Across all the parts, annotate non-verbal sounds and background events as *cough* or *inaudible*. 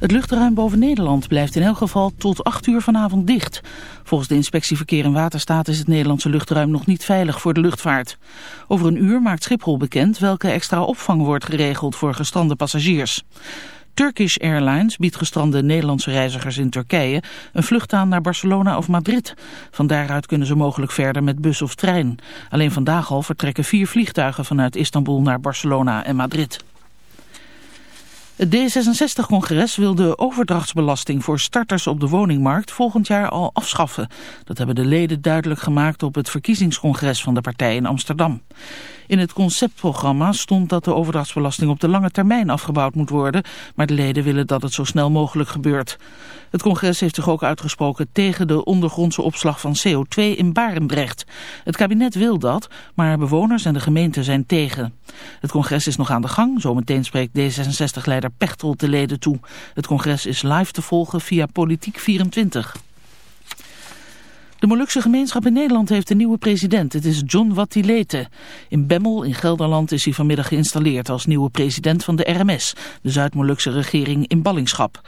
Het luchtruim boven Nederland blijft in elk geval tot 8 uur vanavond dicht. Volgens de inspectie Verkeer en Waterstaat is het Nederlandse luchtruim nog niet veilig voor de luchtvaart. Over een uur maakt Schiphol bekend welke extra opvang wordt geregeld voor gestrande passagiers. Turkish Airlines biedt gestrande Nederlandse reizigers in Turkije een vlucht aan naar Barcelona of Madrid. Van daaruit kunnen ze mogelijk verder met bus of trein. Alleen vandaag al vertrekken vier vliegtuigen vanuit Istanbul naar Barcelona en Madrid. Het D66-congres wil de overdrachtsbelasting voor starters op de woningmarkt volgend jaar al afschaffen. Dat hebben de leden duidelijk gemaakt op het verkiezingscongres van de partij in Amsterdam. In het conceptprogramma stond dat de overdrachtsbelasting op de lange termijn afgebouwd moet worden, maar de leden willen dat het zo snel mogelijk gebeurt. Het congres heeft zich ook uitgesproken tegen de ondergrondse opslag van CO2 in Barendrecht. Het kabinet wil dat, maar bewoners en de gemeente zijn tegen. Het congres is nog aan de gang, zometeen spreekt D66-leider Pechtold de leden toe. Het congres is live te volgen via Politiek 24. De Molukse gemeenschap in Nederland heeft een nieuwe president. Het is John Watilete. In Bemmel in Gelderland is hij vanmiddag geïnstalleerd als nieuwe president van de RMS, de Zuid-Molukse regering in ballingschap.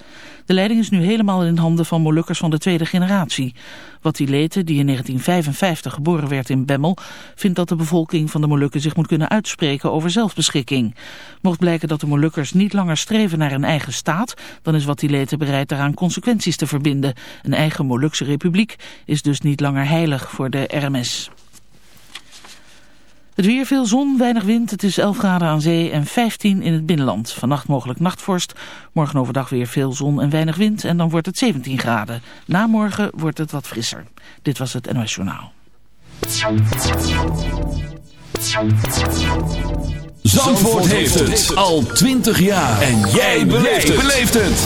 De leiding is nu helemaal in handen van Molukkers van de tweede generatie. Watilete, die in 1955 geboren werd in Bemmel, vindt dat de bevolking van de Molukken zich moet kunnen uitspreken over zelfbeschikking. Mocht blijken dat de Molukkers niet langer streven naar een eigen staat, dan is Watilete bereid daaraan consequenties te verbinden. Een eigen Molukse republiek is dus niet langer heilig voor de RMS. Het weer veel zon, weinig wind. Het is 11 graden aan zee en 15 in het binnenland. Vannacht mogelijk nachtvorst. Morgen overdag weer veel zon en weinig wind. En dan wordt het 17 graden. Na morgen wordt het wat frisser. Dit was het NOS Journaal. Zandvoort heeft het al 20 jaar. En jij beleeft het.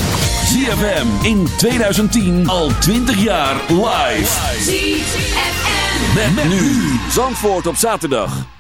ZFM in 2010 al 20 jaar live. ZFM. Met, nu. Zandvoort op zaterdag.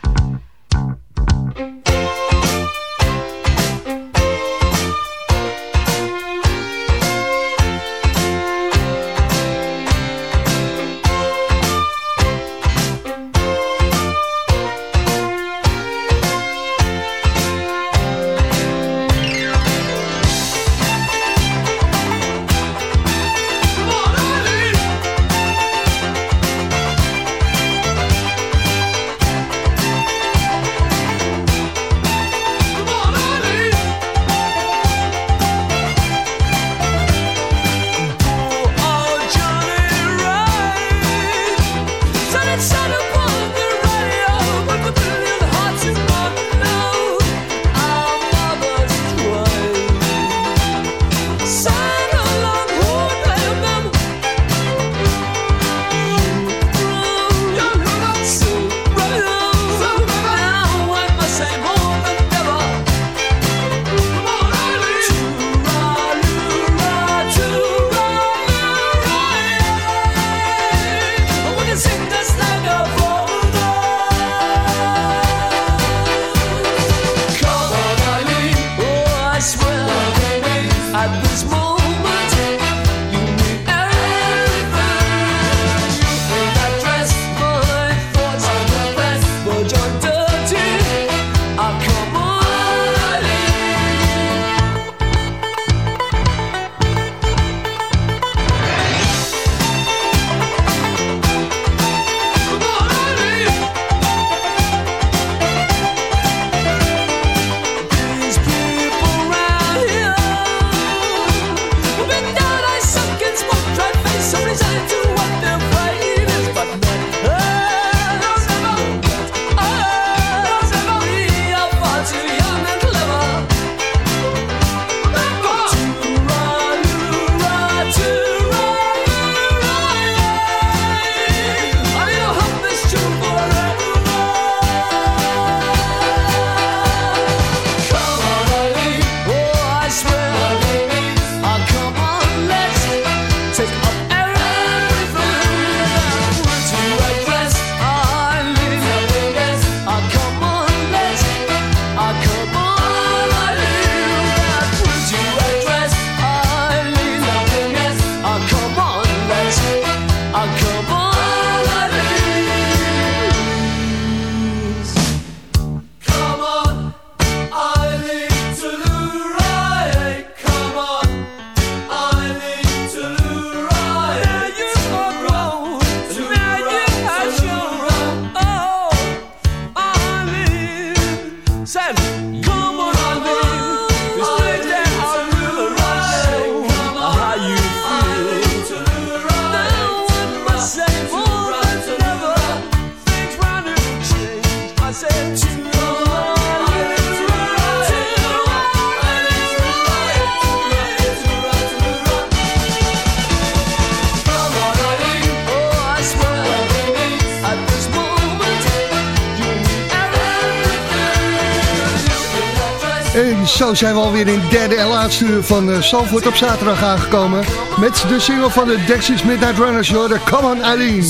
Zo zijn we alweer in het derde en laatste uur van uh, Zandvoort op zaterdag aangekomen. Met de single van de Dexys Midnight Runners, de Come On Eileen.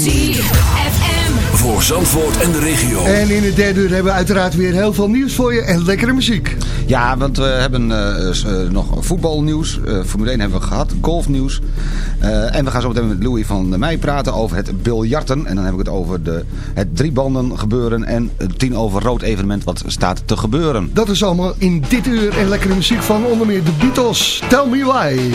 Voor Zandvoort en de regio. En in het derde uur hebben we uiteraard weer heel veel nieuws voor je en lekkere muziek. Ja, want we hebben uh, nog voetbalnieuws. Uh, Formule 1 hebben we gehad, golfnieuws. en we gaan zo meteen met Louis van Meij praten over het biljarten. En dan heb ik het over de, het driebanden gebeuren en het tien over rood evenement wat staat te gebeuren. Dat is allemaal in dit uur en lekkere muziek van onder meer de Beatles. Tell me why.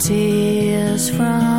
Tears from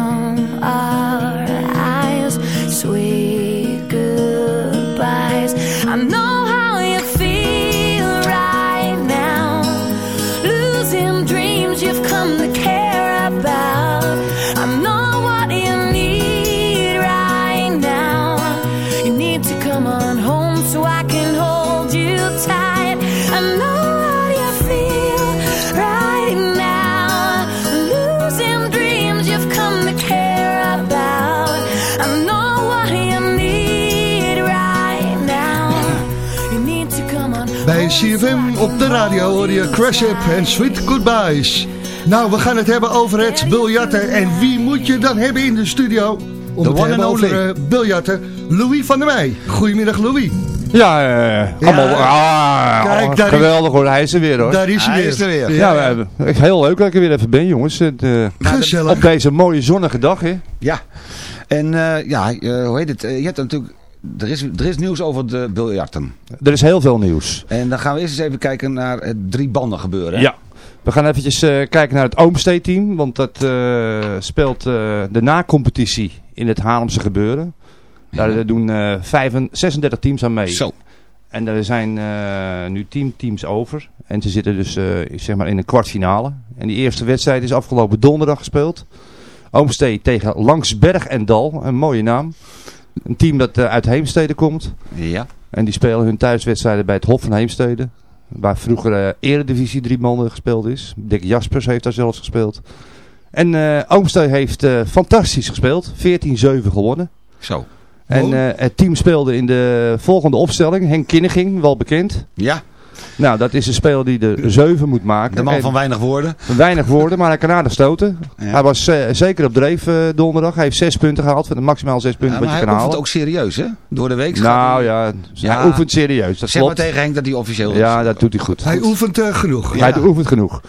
Bij CFM op de radio hoor je Crash Up en Sweet Goodbyes. Nou, we gaan het hebben over het biljarten. En wie moet je dan hebben in de studio? Om The het te one hebben and only. over eh, biljarten. Louis van der Meij. Goedemiddag Louis. Ja, eh, allemaal, ah, Kijk, daar is- geweldig hoor. Hij is er weer hoor. Daar is hij, Hij weer. is er weer. ja, we hebben- heel leuk dat ik er weer even ben jongens. Het, eh, Gezellig. op deze mooie zonnige dag hè. Ja, en eh, ja, eh, hoe heet het? Je hebt natuurlijk, er is, er is nieuws over de biljarten. Er is heel veel nieuws. En dan gaan we eerst eens even kijken naar het drie banden gebeuren. hè? Ja. We gaan eventjes eh, kijken naar het Oomstee team. Want dat eh, speelt eh, de na-competitie in het Haarlemse gebeuren. Daar doen eh, vijf en- 36 teams aan mee. Zo. En er zijn nu 10 teams over. En ze zitten dus zeg maar in een kwartfinale. En die eerste wedstrijd is afgelopen donderdag gespeeld. Oomstee tegen Langsberg en Dal. Een mooie naam. Een team dat eh, uit Heemstede komt. Ja. En die spelen hun thuiswedstrijden bij het Hof van Heemstede. Waar vroeger eh Eredivisie drie maanden gespeeld is. Dick Jaspers heeft daar zelfs gespeeld. En Oomstee heeft fantastisch gespeeld. 14-7 gewonnen. Zo. En het team speelde in de volgende opstelling. Henk Kinneging, wel bekend. Ja, Nou, dat is een speler die de 7 moet maken. de man En van weinig woorden. weinig woorden, maar hij kan aardig stoten. Ja. Hij was eh, zeker op dreef eh, donderdag. Hij heeft zes punten gehaald. Van de maximaal zes punten Ja, wat maar je hij kan oefent halen. ook serieus, hè? Door de week. Nou hij- ja, Ja. hij oefent serieus. Dat Zeg maar klopt. tegen Henk dat hij officieel is. Ja, dat doet hij goed. Hij oefent eh, genoeg. Ja. Hij oefent genoeg.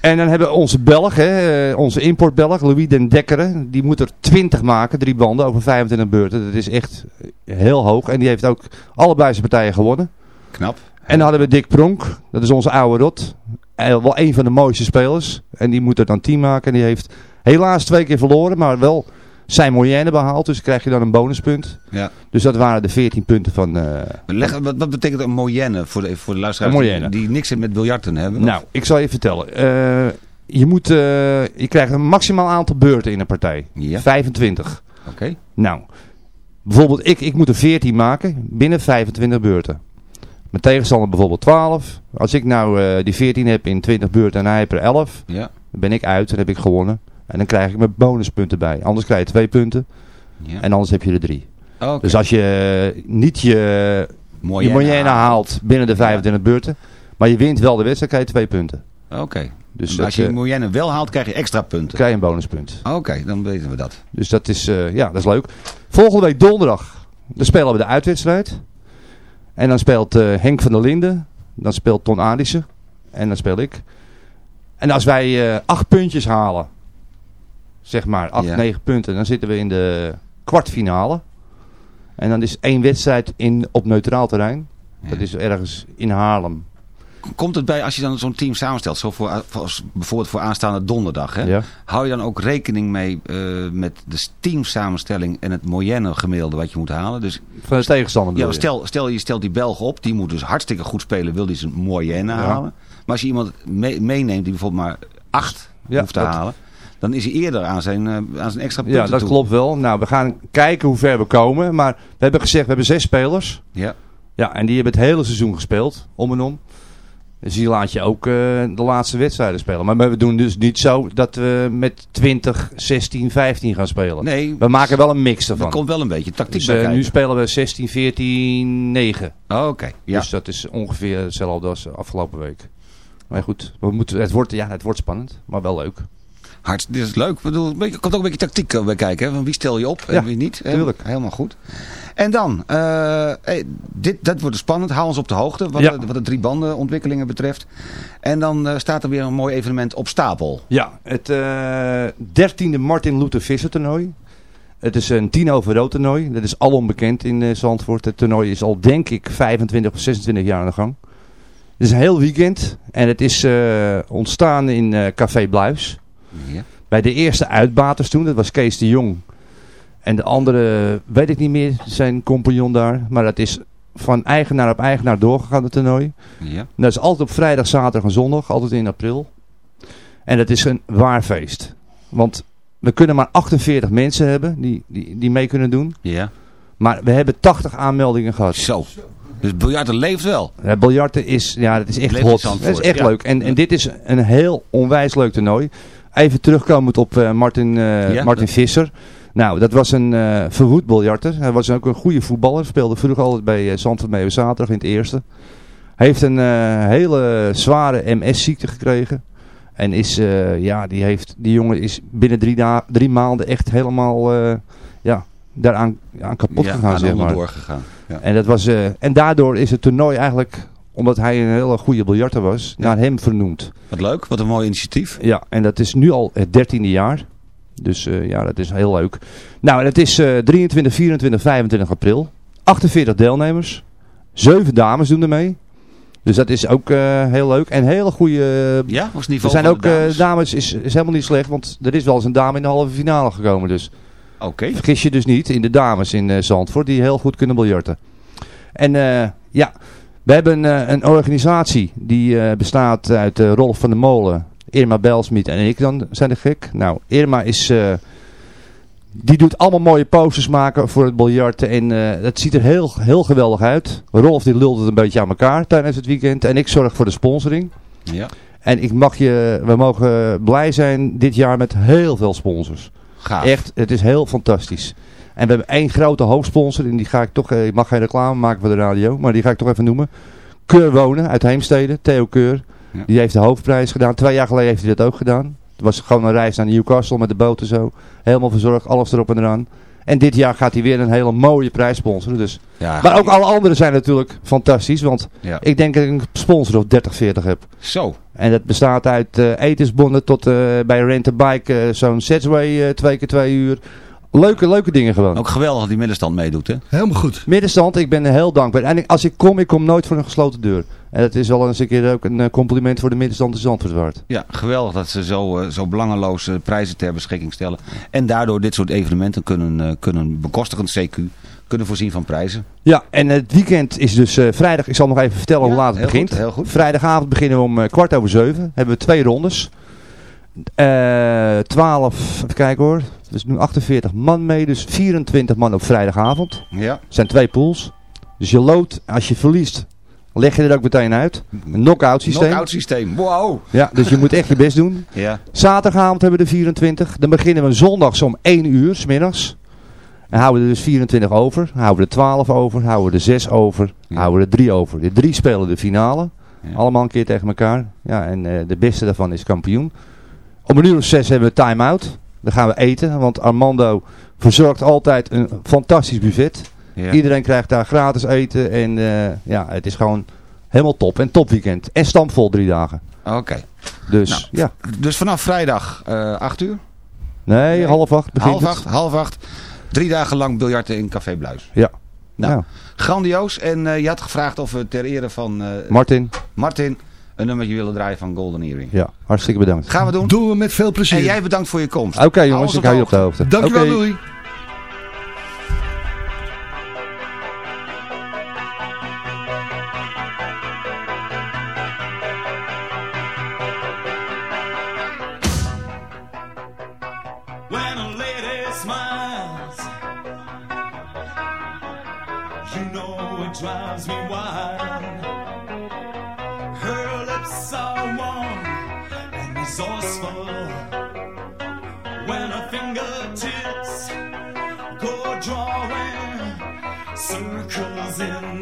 En dan hebben we onze Belg, hè, eh, onze importbelg, Louis den Dekkeren. Die moet er 20 maken, drie banden over 25 beurten. Dat is echt heel hoog. En die heeft ook allebei zijn partijen gewonnen. Knap. En dan hadden we Dick Pronk, dat is onze oude rot. Wel een van de mooiste spelers. En die moet er dan 10 maken. En die heeft helaas twee keer verloren, maar wel zijn moyenne behaald. Dus krijg je dan een bonuspunt. Ja. Dus dat waren de 14 punten van... Leg, wat, wat betekent een moyenne voor de, voor de luisteraars Een moyenne. die, die niks met biljarten hebben? Nou, ik zal je vertellen. Eh, je, moet, eh, je krijgt een maximaal aantal beurten in een partij. Ja. 25. Oké. Nou, bijvoorbeeld ik, ik moet er 14 maken binnen 25 beurten. Mijn tegenstander bijvoorbeeld 12. Als ik nou eh, die 14 heb in 20 beurten en hij heeft er 11, Ja. dan ben ik uit, dan heb ik gewonnen. En dan krijg ik mijn bonuspunten bij. Anders krijg je twee punten ja. en anders heb je er drie. Dus als je eh, niet je, Moyenne haalt. binnen de 25 beurten, maar je wint wel de wedstrijd, krijg je twee punten. Oké. Dus Dus dat, als je eh, moyenne wel haalt, krijg je extra punten. krijg je een bonuspunt. Oké, dan weten we dat. Dus dat is, ja, dat is leuk. Volgende week donderdag, dan spelen we de uitwedstrijd. En dan speelt eh, Henk van der Linden. Dan speelt Ton Adissen. En dan speel ik. En als wij eh, acht puntjes halen, zeg maar acht, Ja. negen punten, dan zitten we in de kwartfinale. En dan is één wedstrijd in, op neutraal terrein. Dat is ergens in Haarlem. Komt het bij, als je dan zo'n team samenstelt, zo voor, bijvoorbeeld voor aanstaande donderdag, hè? Ja. hou je dan ook rekening mee eh, met de teamsamenstelling en het moyenne gemiddelde wat je moet halen? Dus Van de tegenstander ja, stel, stel je stelt die Belg op, die moet dus hartstikke goed spelen, wil die zijn moyenne halen. Maar als je iemand mee- meeneemt die bijvoorbeeld maar acht Ja, hoeft te dat- halen, dan is hij eerder aan zijn, eh, aan zijn extra punten Ja, dat toe. klopt wel. Nou, we gaan kijken hoe ver we komen. Maar we hebben gezegd, we hebben zes spelers. Ja. Ja, en die hebben het hele seizoen gespeeld, om en om. Dus die laat je ook eh, de laatste wedstrijden spelen. Maar we doen dus niet zo dat we met 20, 16, 15 gaan spelen. Nee, We maken wel een mix er ervan. komt wel een beetje tactiek Dus, bij eh, nu spelen we 16, 14, 9. Oké, ja. Dus dat is ongeveer hetzelfde als afgelopen week. Maar goed, we moeten, het, wordt, ja, het wordt spannend, maar wel leuk. Hart, dit is leuk. Ik bedoel, een beetje- er komt ook een beetje tactiek eh, bij kijken. Hè? Van wie stel je op en Ja, wie niet. tuurlijk. Helemaal goed. En dan, eh, hey, dit, dat wordt spannend. Hou ons op de hoogte wat, Ja. de, wat de drie banden ontwikkelingen betreft. En dan eh, staat er weer een mooi evenement op stapel. Ja, het eh, dertiende Martin Luther Visser toernooi. Het is een tien over rood toernooi. Dat is alom bekend in uh, Zandvoort. Het toernooi is al denk ik 25 of 26 jaar aan de gang. Het is een heel weekend. En het is uh, ontstaan in uh, Café Bluis. Ja. Bij de eerste uitbaters toen. Dat was Kees de Jong. En de andere, weet ik niet meer, zijn compagnon daar. Maar dat is van eigenaar op eigenaar doorgegaan, het toernooi. Ja. Dat is altijd op vrijdag, zaterdag en zondag. Altijd in april. En dat is een waar feest. Want we kunnen maar 48 mensen hebben die, die, die mee kunnen doen. Ja. Maar we hebben 80 aanmeldingen gehad. Zo. Dus biljarten leeft wel. Ja, biljarten is, ja, dat is echt Leeft hot. Dat is echt ja. leuk. En, en dit is een heel onwijs leuk toernooi. Even terugkomend op eh, Martin, eh, Ja, Martin dat- Visser. Nou, dat was een eh verwoed biljarter. Hij was ook een goede voetballer. Speelde vroeger altijd bij uh, Zandvoort mee op zaterdag in het eerste. Hij heeft een hele zware MS-ziekte gekregen. En is, ja, die, heeft, die jongen is binnen drie, drie maanden echt helemaal, ja, daaraan aan kapot ja, gegaan, aan zeg maar. onderdoor gegaan. Ja. En, dat was, en daardoor is het toernooi eigenlijk, omdat hij een hele goede biljarter was, naar hem vernoemd. Wat leuk, wat een mooi initiatief. Ja, en dat is nu al het dertiende jaar. Dus eh, ja, dat is heel leuk. Nou, het is eh 23, 24, 25 april. 48 deelnemers. 7 dames doen er mee. Dus dat is ook eh, heel leuk. En hele goede... Ja, was het er niveau zijn ook eh, dames? dames, is, is helemaal niet slecht, want er is wel eens een dame in de halve finale gekomen. Dus Oké. vergis je dus niet in de dames in eh, Zandvoort die heel goed kunnen biljarten. En eh, ja, we hebben eh, een organisatie die eh, bestaat uit eh, Rolf van der Molen, Irma Belsmiet en ik dan zijn de gek. Nou, Irma is... die doet allemaal mooie posters maken voor het biljarten. En dat ziet er heel, heel geweldig uit. Rolf die lult het een beetje aan elkaar tijdens het weekend. En ik zorg voor de sponsoring. Ja. En ik mag je, we mogen blij zijn dit jaar met heel veel sponsors. Gaaf. Echt, het is heel fantastisch. En we hebben één grote hoofdsponsor. En die ga ik toch, eh, ik mag geen reclame maken voor de radio. Maar die ga ik toch even noemen. Keur Wonen uit Heemstede. Theo Keur. Ja. Die heeft de hoofdprijs gedaan. Twee jaar geleden heeft hij dat ook gedaan. Het was gewoon een reis naar Newcastle met de boot en zo. Helemaal verzorgd. Alles erop en eraan. En dit jaar gaat hij weer een hele mooie prijs sponsoren. Dus. Ja, Maar ook alle anderen zijn natuurlijk fantastisch. Want Ja. ik denk dat ik een sponsor of 30, 40 heb. Zo. En dat bestaat uit eh, etensbonnen tot eh, bij Rent a Bike zo'n Setsway eh, twee keer twee uur. Leuke, leuke dingen gewoon. Ook geweldig dat die middenstand meedoet, hè? Helemaal goed. Middenstand, ik ben heel dankbaar. En als ik kom, ik kom nooit voor een gesloten deur. En dat is wel eens een keer ook een eh, compliment voor de middenstand in Zandvoort waard. Ja, geweldig dat ze zo, eh, zo belangeloos eh, prijzen ter beschikking stellen. En daardoor dit soort evenementen kunnen, eh, kunnen bekostigen, CQ, kunnen voorzien van prijzen. Ja, en het weekend is dus eh, vrijdag. Ik zal nog even vertellen hoe laat het heel begint. goed, heel goed. Vrijdagavond beginnen we om eh, kwart over zeven. Hebben we twee rondes. Eh 12, even kijken hoor. Dus nu 48 man mee. Dus 24 man op vrijdagavond. Ja. Het zijn twee pools. Dus je loodt, als je verliest, leg je er ook meteen uit. Een knock-out systeem. Knock-out systeem. Wow. Ja, dus je moet echt je best doen. *laughs* Ja. Zaterdagavond hebben we de 24. Dan beginnen we zondags om 1 uur, smiddags. En houden we er dus 24 over. Houden we er 12 over. Houden we er 6 over. Ja. Houden we er 3 over. De drie spelen de finale. Ja. Allemaal een keer tegen elkaar. Ja, en eh, de beste daarvan is kampioen. Om een uur of 6 hebben we time-out. Dan gaan we eten. Want Armando verzorgt altijd een fantastisch buffet. Ja. Iedereen krijgt daar gratis eten. En eh, ja, het is gewoon helemaal top. En topweekend. En stampvol drie dagen. Oké. Dus Nou, ja. Dus vanaf vrijdag eh 8 uur? Nee, Nee. half acht begint half het. acht, half acht. Drie dagen lang biljarten in Café Bluis. Ja. Nou, Nou, grandioos. En eh, je had gevraagd of we ter ere van Martin, Martin een nummertje willen draaien van Golden Earring. ja, hartstikke bedankt. Gaan we doen. Doen we met veel plezier. En jij bedankt voor je komst. Oké jongens, ik hou je op de hoogte. Dankjewel, Oké. Louis.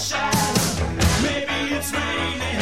Maybe it's raining.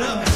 Adam.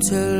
To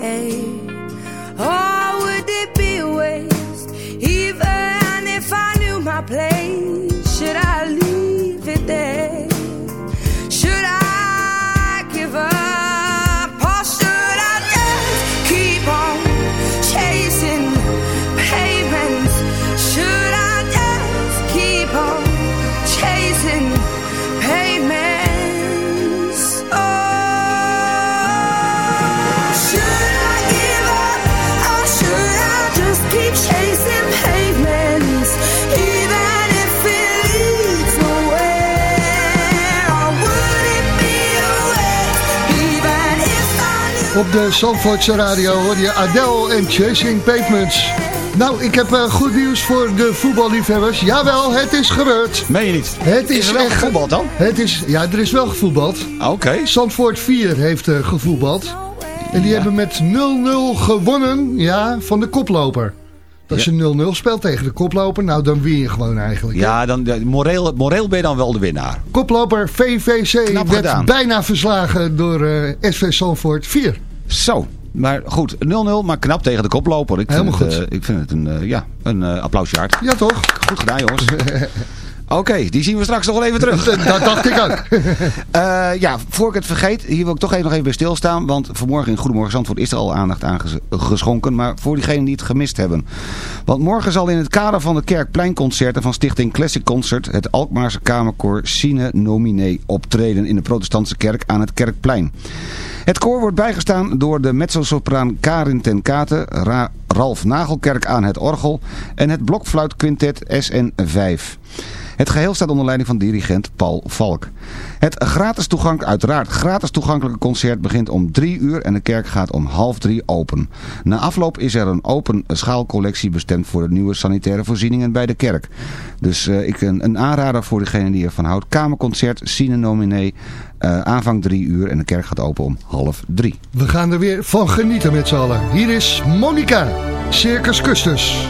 Op de Zandvoortse radio hoor je Adele en Chasing Pavements. Nou, ik heb eh, goed nieuws voor de voetballiefhebbers. Jawel, het is gebeurd. Meen je niet? Het is, Is er wel echt- gevoetbald dan? Het is, ja, er is wel gevoetbald. Oké. Zandvoort 4 heeft eh, gevoetbald. En die hebben met 0-0 gewonnen ja, van de koploper. Als je 0-0 speelt tegen de koploper, nou dan win je gewoon eigenlijk. Ja, dan, moreel, moreel ben je dan wel de winnaar. Koploper VVC Knap werd gedaan. bijna verslagen door SV Zandvoort 4. Zo. Maar goed, 0-0, maar knap tegen de koploper. Ik vind Helemaal het, goed. eh, ik vind het een, eh, ja, een applausje waard. Ja toch? Goed gedaan, jongens. *laughs* Oké, die zien we straks nog wel even terug. Dat dacht ik ook. *laughs* Eh, ja, voor ik het vergeet, hier wil ik toch even nog even bij stilstaan. Want vanmorgen in Goedemorgen Zandvoort is er al aandacht aan ges- geschonken. Maar voor diegenen die het gemist hebben. Want morgen zal in het kader van de Kerkpleinconcerten van Stichting Classic Concert... het Alkmaarse Kamerkoor Sine Nomine optreden in de protestantse kerk aan het Kerkplein. Het koor wordt bijgestaan door de mezzosopraan Karin ten Kate, Ra- Ralf Nagelkerk aan het orgel en het blokfluitquintet SN5. Het geheel staat onder leiding van dirigent Paul Valk. Het gratis toegang, uiteraard gratis toegankelijke concert begint om drie uur en de kerk gaat om half drie open. Na afloop is er een open schaalcollectie bestemd voor de nieuwe sanitaire voorzieningen bij de kerk. Dus eh, ik een, een aanrader voor degene die ervan houdt. Kamerconcert, Sine Nominé, eh, aanvang drie uur en de kerk gaat open om half drie. We gaan er weer van genieten met z'n allen. Hier is Monica, Circus Custus.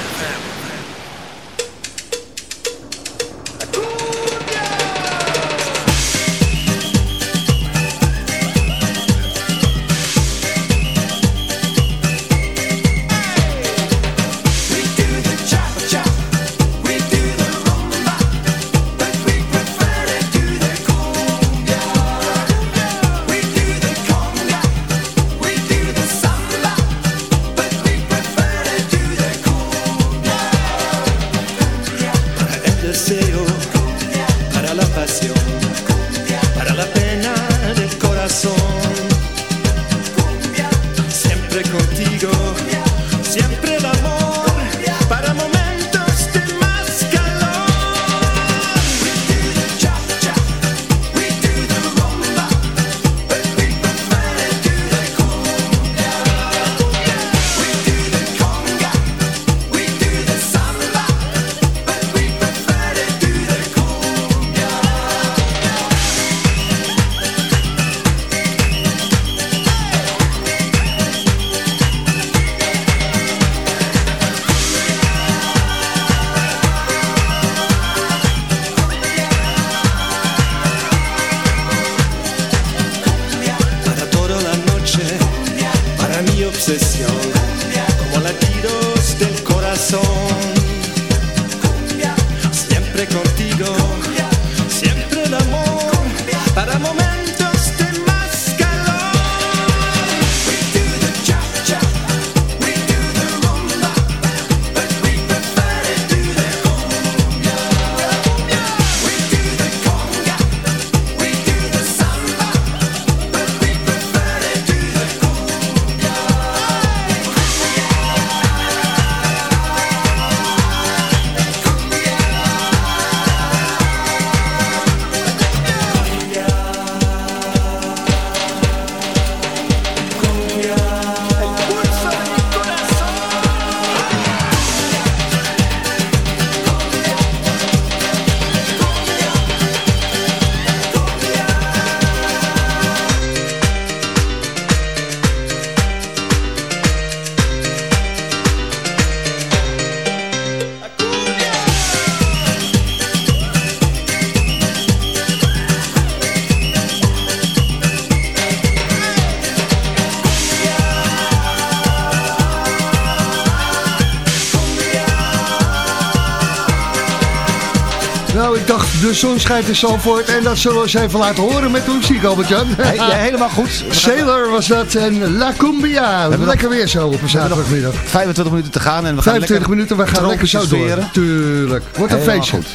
De zon schijnt in Zandvoort en dat zullen we eens even laten horen met de muziek, Albert-Jan. He- ja, helemaal goed. *laughs* Sailor was dat en La Cumbia. Lekker weer zo op een zaterdagmiddag. 25 minuten te gaan en we gaan 25 lekker minuten, we gaan lekker zo door. Tuurlijk. Wordt een Helemaal feestje. goed.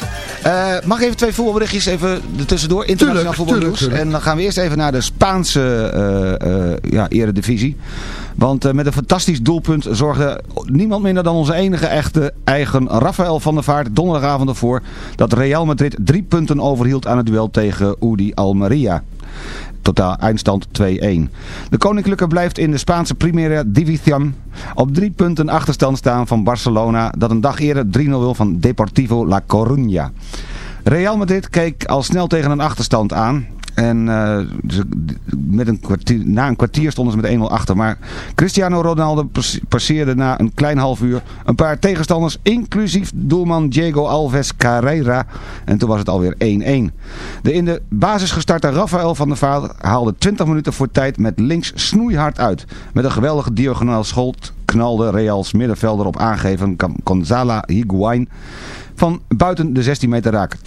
Eh, mag ik even twee voetbalberichtjes even er tussendoor? Internationaal voetbalnieuws. En dan gaan we eerst even naar de Spaanse eh, eh, ja, eredivisie. Want eh, met een fantastisch doelpunt zorgde niemand minder dan onze enige echte eigen Rafael van der Vaart donderdagavond ervoor dat Real Madrid drie punten overhield aan het duel tegen Udi Almeria. Totaal eindstand 2-1. De Koninklijke blijft in de Spaanse Primera División op drie punten achterstand staan van Barcelona dat een dag eerder 3-0 wil van Deportivo La Coruña. Real Madrid keek al snel tegen een achterstand aan. En eh, met een na een kwartier stonden ze met 1-0 achter. Maar Cristiano Ronaldo pas- passeerde na een klein half uur een paar tegenstanders. Inclusief doelman Diego Alves Carrera. En toen was het alweer 1-1. De in de basis gestarte Rafael van der Vaart haalde 20 minuten voor tijd met links snoeihard uit. Met een geweldige diagonaal schot knalde Reals middenvelder op aangeven Gonzala Higuain van buiten de 16 meter raak 2-1.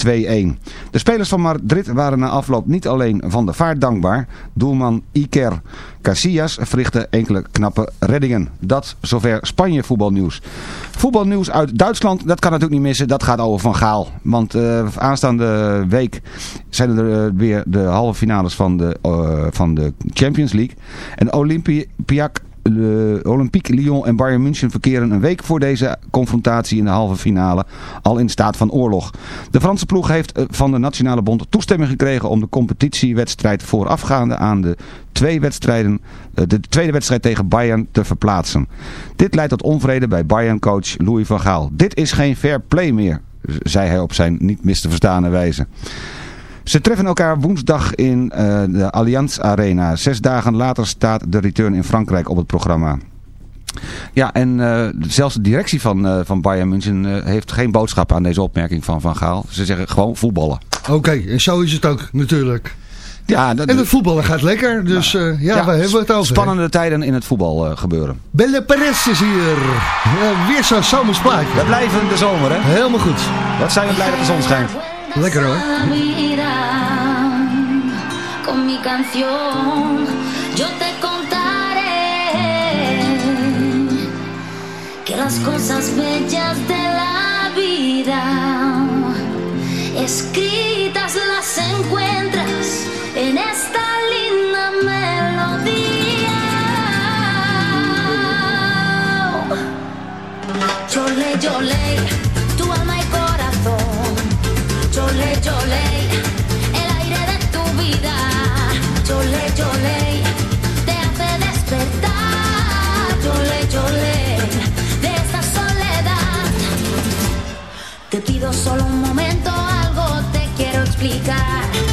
De spelers van Madrid waren na afloop niet alleen van de vaart dankbaar. Doelman Iker Casillas verrichtte enkele knappe reddingen. Dat zover Spanje voetbalnieuws. Voetbalnieuws uit Duitsland, dat kan natuurlijk niet missen. Dat gaat over Van Gaal. Want eh, aanstaande week zijn er eh, weer de halve finales van de, eh, van de Champions League. En Olympiak de Olympique Lyon en Bayern München verkeren een week voor deze confrontatie in de halve finale al in staat van oorlog. De Franse ploeg heeft eh, van de Nationale Bond toestemming gekregen om de competitiewedstrijd voorafgaande aan de, twee wedstrijden, eh, de tweede wedstrijd tegen Bayern te verplaatsen. Dit leidt tot onvrede bij Bayern-coach Louis van Gaal. Dit is geen fair play meer, zei hij op zijn niet mis te verstane wijze. Ze treffen elkaar woensdag in eh, de Allianz Arena. Zes dagen later staat de return in Frankrijk op het programma. Ja, en eh, zelfs de directie van, eh, van Bayern München heeft geen boodschap aan deze opmerking van Van Gaal. Ze zeggen gewoon voetballen. Oké, en zo is het ook natuurlijk. Ja, dat, En het voetballen gaat lekker, dus eh, ja, hebben we het over? Spannende tijden in het voetbal gebeuren. Belle Perez is hier. Ja, weer zo'n zomersplaatje. We blijven in de zomer, hè? Helemaal goed. Wat zijn we blij dat de zon schijnt. Con mi canción. Yo te contaré que las cosas bellas de la vida escritas las encuentras en esta linda melodía. Chole, chole, tu solo un momento, algo te quiero explicar.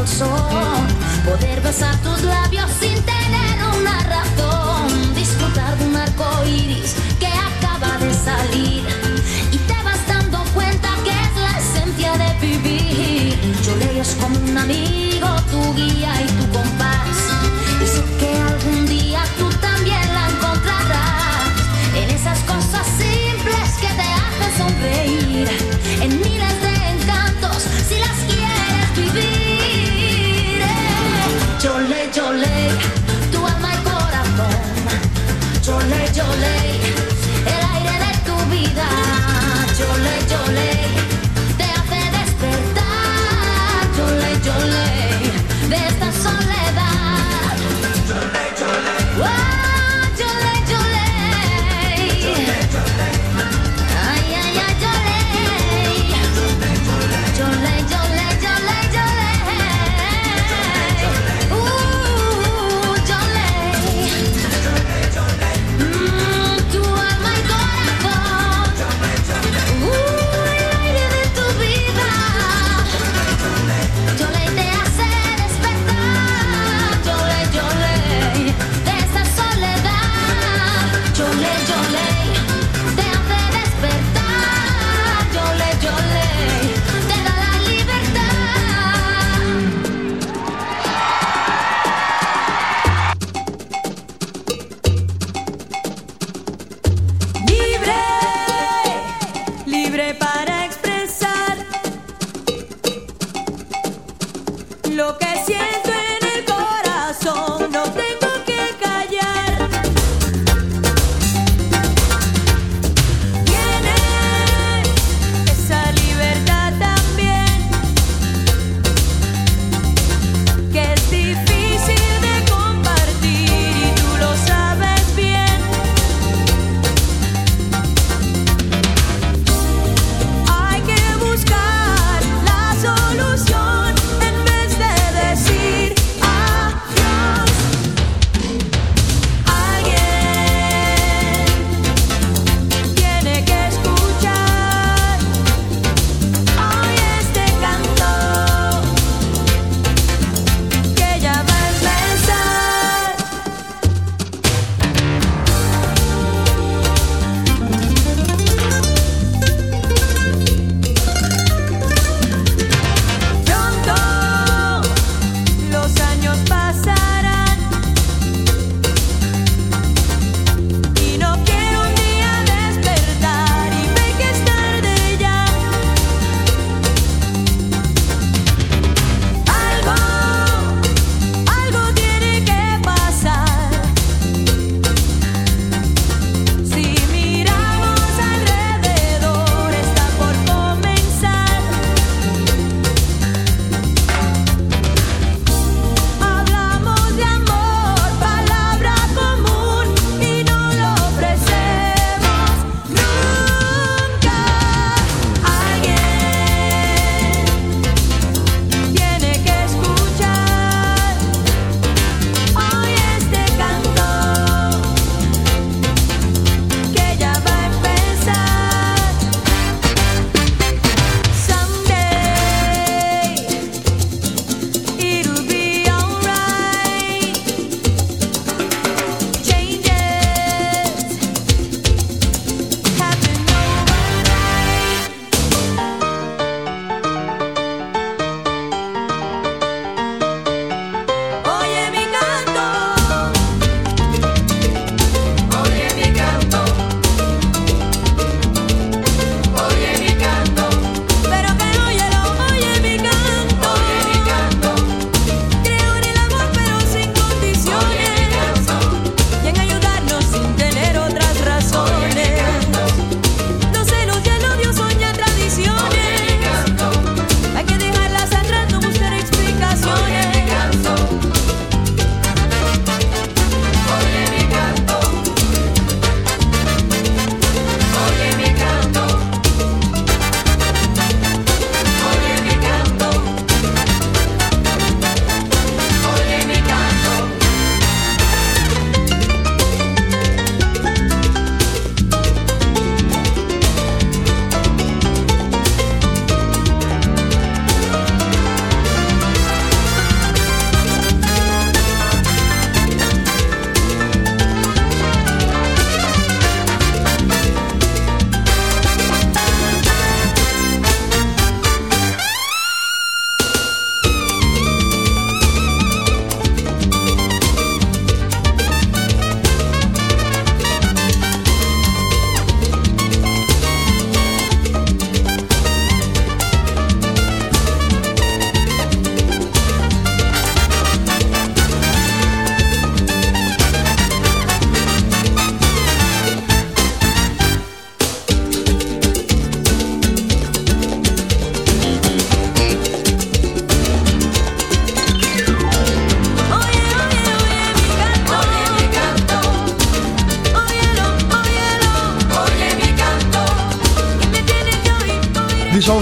Poder besar tus labios sin tener una razón. Disfrutar de un arco iris que acaba de salir. Y te vas dando cuenta que es la esencia de vivir. Yo es como un amigo, your leg.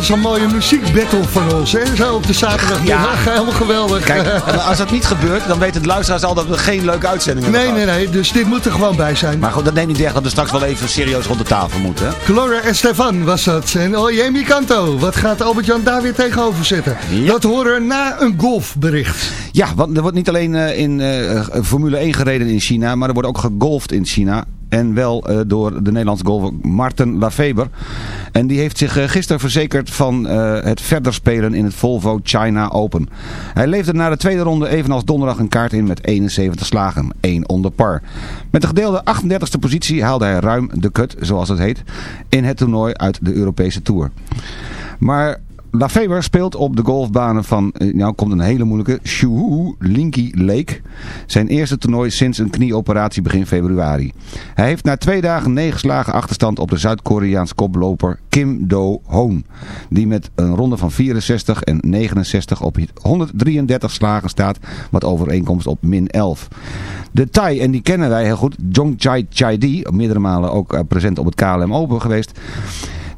Zo'n mooie muziekbattle van ons, hè? Zo op de zaterdagmiddag. Helemaal geweldig. Kijk, en als dat niet gebeurt, dan weten de luisteraars al dat we geen leuke uitzending hebben nee, nee, nee. Dus dit moet er gewoon bij zijn. Maar goed, dat neemt niet echt dat we straks wel even serieus rond de tafel moeten. hè? Gloria Estefan was dat. En Oye mi canto. Wat gaat Albert-Jan daar weer tegenover zetten? Ja. Dat horen na een golfbericht. Ja, want er wordt niet alleen eh, in eh, Formule 1 gereden in China, maar er wordt ook gegolfd in China. En wel eh, door de Nederlandse golfer Marten Lafeber. En die heeft zich eh, gisteren verzekerd van eh, het verder spelen in het Volvo China Open. Hij leefde na de tweede ronde evenals donderdag een kaart in met 71 slagen. 1 onder par. Met de gedeelde 38e positie haalde hij ruim de cut, zoals het heet, in het toernooi uit de Europese Tour. Maar Lafeber speelt op de golfbanen van, eh, nou komt een hele moeilijke, Shuhu Linky Lake. Zijn eerste toernooi sinds een knieoperatie begin februari. Hij heeft na twee dagen negen slagen achterstand op de Zuid-Koreaans koploper Kim Do-hoon. Die met een ronde van 64 en 69 op 133 slagen staat, wat overeenkomst op min 11. De Thai, en die kennen wij heel goed, Jong Chai Chai Di, meerdere malen ook eh, present op het KLM Open geweest.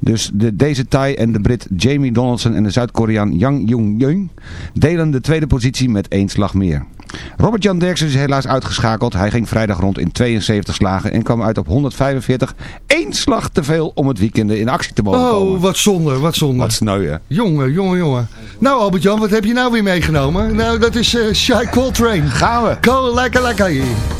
Dus de, deze Thai en de Brit Jamie Donaldson en de Zuid-Koreaan Yang Jung-jung delen de tweede positie met één slag meer. Robert-Jan Derksen is helaas uitgeschakeld. Hij ging vrijdag rond in 72 slagen en kwam uit op 145. Eén slag te veel om het weekend in actie te mogen komen. Oh, wat zonde, wat zonde. Wat sneu, hè? Jongen, jongen, jongen. Nou Albert-Jan, wat heb je nou weer meegenomen? Nou, dat is eh Shy Coltrane. Gaan we. Go, lekker, lekker.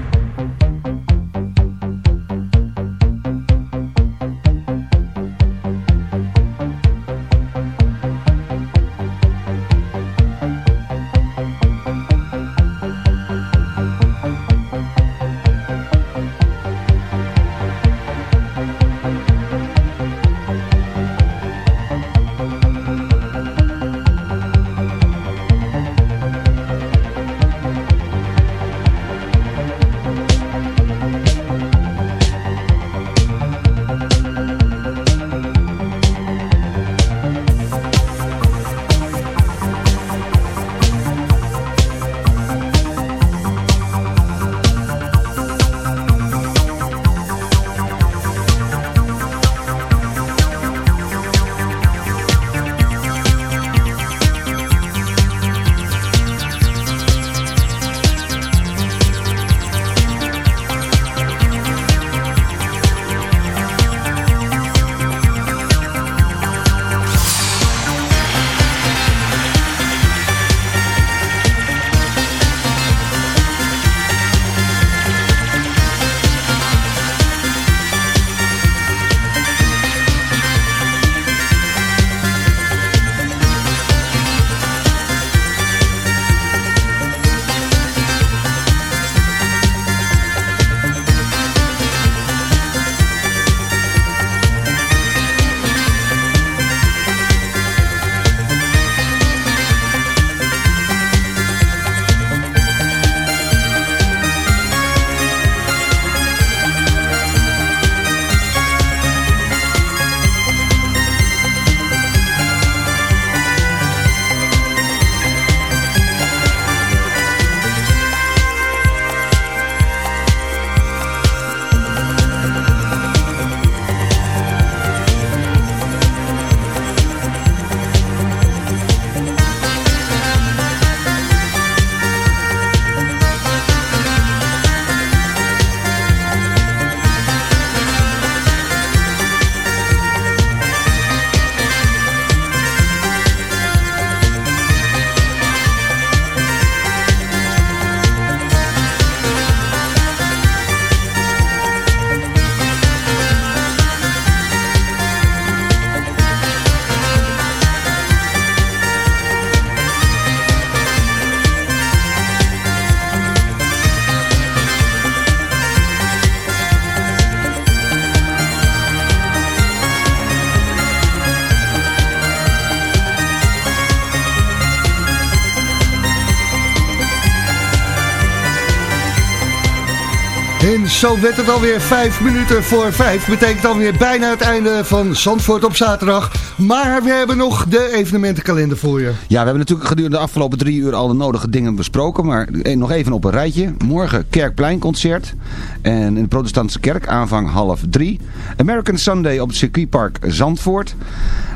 Zo werd het alweer vijf minuten voor vijf. Betekent alweer bijna het einde van Zandvoort op zaterdag. Maar we hebben nog de evenementenkalender voor je. Ja, we hebben natuurlijk gedurende de afgelopen drie uur al de nodige dingen besproken. Maar eh, nog even op een rijtje. Morgen Kerkpleinconcert. En in de protestantse kerk aanvang half drie. American Sunday op het circuitpark Zandvoort.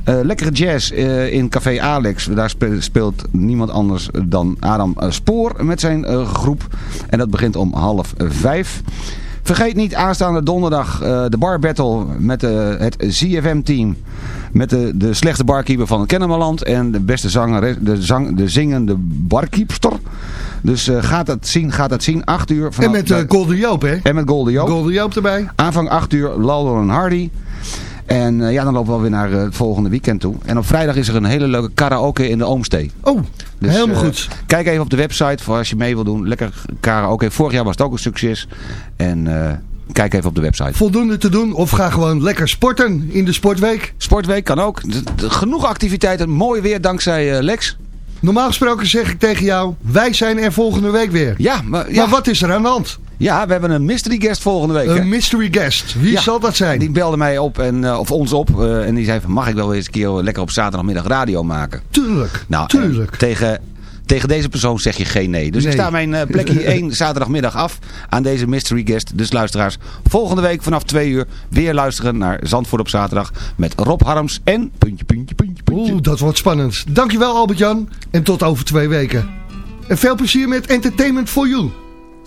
Eh, lekkere jazz eh, in Café Alex. Daar spe- speelt niemand anders dan Adam Spoor met zijn groep. En dat begint om half vijf. Vergeet niet aanstaande donderdag eh, de bar battle met eh, het ZFM-team. Met de, de slechte barkeeper van het Kennemerland en de beste zanger, de, zang, de zingende barkeepster. Dus eh, gaat het zien, gaat het zien. 8 uur. En met eh, Golden Joop, hè? en met Golden Joop. Golden Joop erbij. Aanvang 8 uur, Laldo en Hardy. En eh, ja, dan lopen we alweer naar eh, het volgende weekend toe. En op vrijdag is er een hele leuke karaoke in de Oomstee. Oh, Dus, helemaal eh, goed. Kijk even op de website voor als je mee wil doen. Lekker karaoke. Vorig jaar was het ook een succes. En kijk even op de website. Voldoende te doen of ga gewoon lekker sporten in de sportweek. Sportweek kan ook. Genoeg activiteiten. Mooi weer dankzij Lex. Normaal gesproken zeg ik tegen jou, wij zijn er volgende week weer. Ja, maar, ja, Maar wat is er aan de hand? Ja, we hebben een mystery guest volgende week. hè? Een mystery guest. Wie Ja, zal dat zijn? Die belde mij op, en, eh, of ons op. eh, en die zei van, mag ik wel eens een keer lekker op zaterdagmiddag radio maken? Tuurlijk, Nou, tuurlijk. tegen, tegen deze persoon zeg je geen nee. Dus Nee. ik sta mijn eh, plekje *laughs* één zaterdagmiddag af aan deze mystery guest. Dus luisteraars, volgende week vanaf twee uur weer luisteren naar Zandvoort op zaterdag met Rob Harms en puntje, puntje, puntje, puntje. Oeh, dat wordt spannend. Dankjewel Albert-Jan. En tot over twee weken. En veel plezier met Entertainment for You.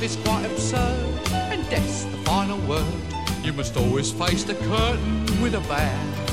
Life is quite absurd, and death's the final word. You must always face the curtain with a bow.